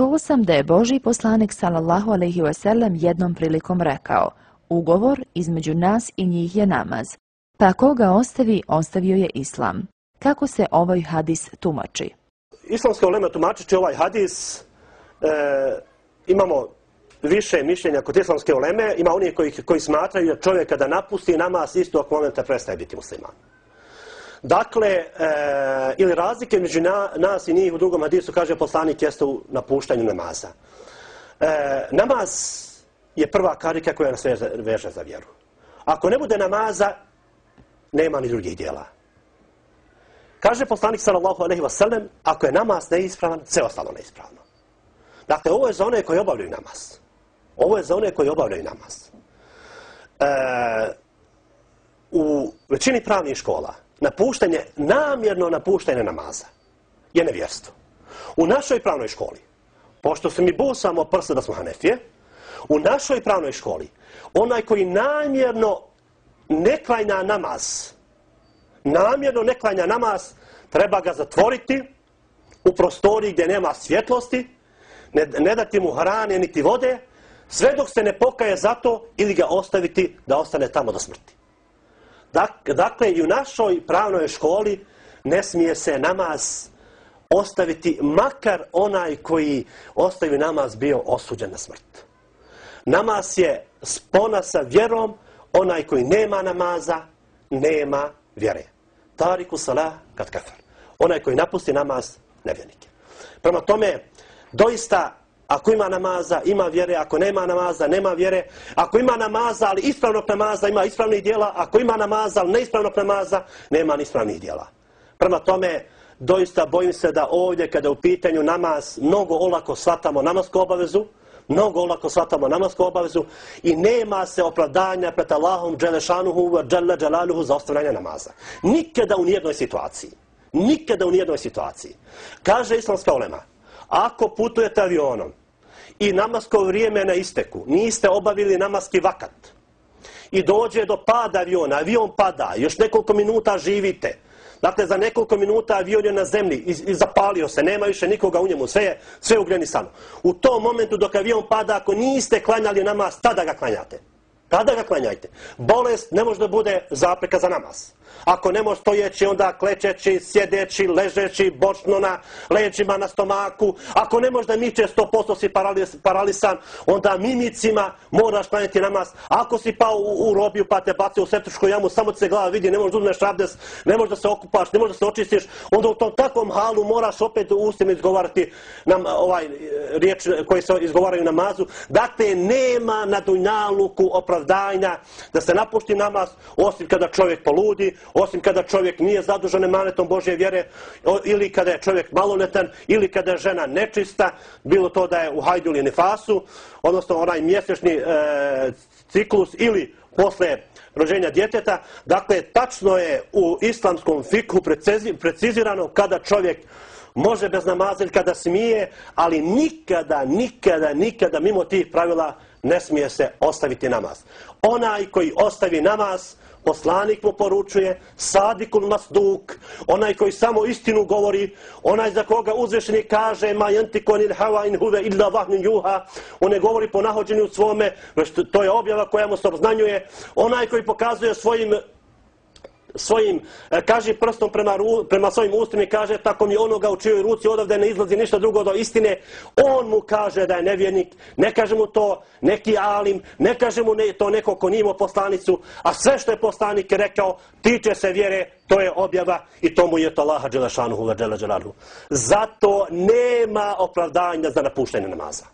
Čuo sam da je Boži poslanik sallallahu alaihi wasallam jednom prilikom rekao Ugovor između nas i njih je namaz. Pa koga ostavi, ostavio je islam. Kako se ovaj hadis tumači? Islamska ulema tumačići ovaj hadis, e, imamo više mišljenja kod islamske uleme, ima oni koji, koji smatraju da čovjek kada napusti namaz istog momenta prestaje biti musliman. Dakle, e, ili razlike među na, nas i njih u drugom hadisu kaže poslanik jeste u napuštanju namaza. E, namaz je prva karika koja nas veže, veže za vjeru. Ako ne bude namaza, nema ni drugih dijela. Kaže poslanik sallallahu alejhi ve sellem, ako je namaz neispravan, sve ostalo neispravno. Dakle, ovo je za one koji obavljaju namaz. Ovo je za one koji obavljaju namaz. E, u većini pravnih škola, napuštanje, namjerno napuštanje namaza je nevjerstvo. U našoj pravnoj školi, pošto se mi busamo prsa da smo hanefije, u našoj pravnoj školi, onaj koji namjerno ne klanja namaz, namjerno ne klanja namaz, treba ga zatvoriti u prostoriji gdje nema svjetlosti, ne, ne dati mu hrane niti vode, sve dok se ne pokaje za to ili ga ostaviti da ostane tamo do smrti. Dakle, i u našoj pravnoj školi ne smije se namaz ostaviti, makar onaj koji ostavi namaz bio osuđen na smrt. Namaz je spona sa vjerom, onaj koji nema namaza, nema vjere. Tariku salah kad kafar. Onaj koji napusti namaz, nevjernike. Prema tome, doista, ako ima namaza, ima vjere, ako nema namaza, nema vjere. Ako ima namaza, ali ispravnog namaza, ima ispravnih dijela. Ako ima namaza, ali neispravnog namaza, nema ni ispravnih dijela. Prema tome, doista bojim se da ovdje, kada u pitanju namaz, mnogo olako shvatamo namasku obavezu, mnogo olako shvatamo namasku obavezu i nema se opravdanja pred Allahom Đelešanuhu, Đele Đelaluhu za ostavljanje namaza. Nikada u nijednoj situaciji. Nikada u nijednoj situaciji. Kaže islamska ulema, ako putujete avionom i namasko vrijeme na isteku, niste obavili namaski vakat i dođe do pada aviona, avion pada, još nekoliko minuta živite, Dakle, za nekoliko minuta avion je na zemlji i, i zapalio se, nema više nikoga u njemu, sve je, sve je ugrenisano. U tom momentu dok avion pada, ako niste klanjali namaz, tada ga klanjate. Tada ga klanjajte. Bolest ne može da bude zapreka za namaz. Ako ne može stojeći, onda klečeći, sjedeći, ležeći, bočno na leđima, na stomaku. Ako ne može da miče 100% si paralis, paralisan, onda mimicima moraš klanjati namaz. Ako si pao u, u robiju pa te bacio u septičku jamu, samo ti se glava vidi, ne možeš da uzmeš abdes, ne možeš da se okupaš, ne možeš da se očistiš, onda u tom takvom halu moraš opet u ustima izgovarati nam, ovaj, riječ koje se izgovaraju namazu. Dakle, nema na dunjaluku opravdanja da se napušti namaz, osim kada čovjek poludi, osim kada čovjek nije zadužen emanetom Božje vjere, ili kada je čovjek maloletan, ili kada je žena nečista, bilo to da je u hajdu ili nefasu, odnosno onaj mjesečni e, ciklus, ili posle rođenja djeteta. Dakle, tačno je u islamskom fikhu precizirano kada čovjek može bez namaza ili kada smije, ali nikada, nikada, nikada mimo tih pravila ne smije se ostaviti namaz. Onaj koji ostavi namaz, poslanik mu poručuje, sadikul masduk, onaj koji samo istinu govori, onaj za koga uzvišeni kaže, ma jantikon il hava in huve illa vahnin juha, on ne govori po nahođenju svome, to je objava koja mu se obznanjuje, onaj koji pokazuje svojim svojim, e, kaže prstom prema, prema svojim ustima i kaže tako mi onoga u čijoj ruci odavde ne izlazi ništa drugo do istine, on mu kaže da je nevjernik, ne kaže mu to neki alim, ne kaže mu ne, to neko ko nimo poslanicu, a sve što je poslanik rekao tiče se vjere, to je objava i to mu je to Allaha Đelešanuhu wa Đele Zato nema opravdanja za napuštenje namaza.